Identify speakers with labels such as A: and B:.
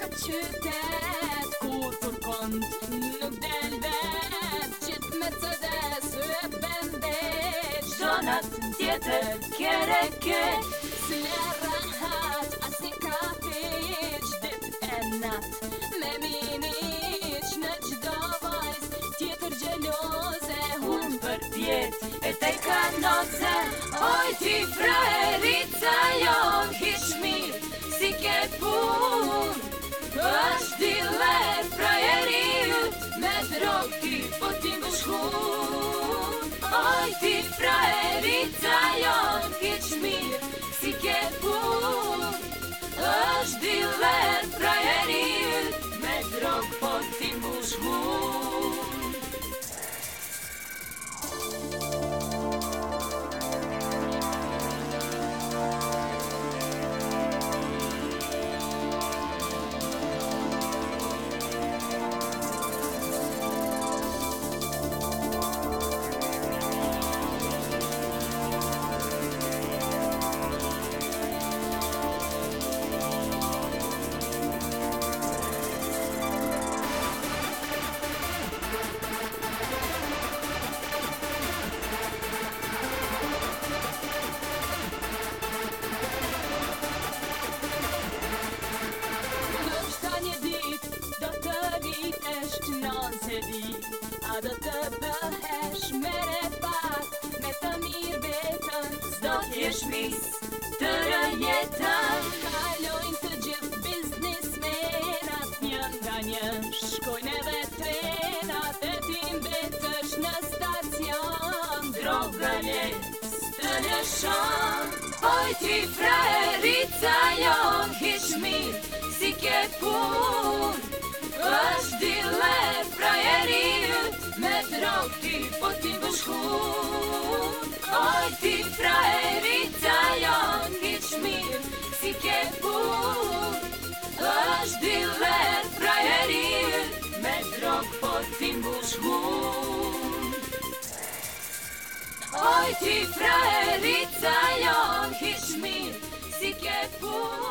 A: këtë qytet Kur kur kënd nuk del vet Qit me të dhe së e bende Shonat tjetër kere ke Së në rahat as një kafe Qdip e nat me minic Në qdo vajz tjetër gjeloze Hun për pjet e taj kanoze Oj ti frajerica jo Oj, ti pravica, Jokić, mir. do t'jesh mis të rëjetën Kalojnë të gjithë biznismenat njën nga një Shkojnë edhe trenat e ti mbetësh në stacion Droga një të një shonë Oj ti frajerica jon Hish mirë si ke punë është dile frajerit Me drog ti po ti bëshkun Oj ti frajerit Shikë e punë, është diller frajeri, me drogë po timbu shkullë, oj ti frajeri t'a jonë, si mi shikë punë.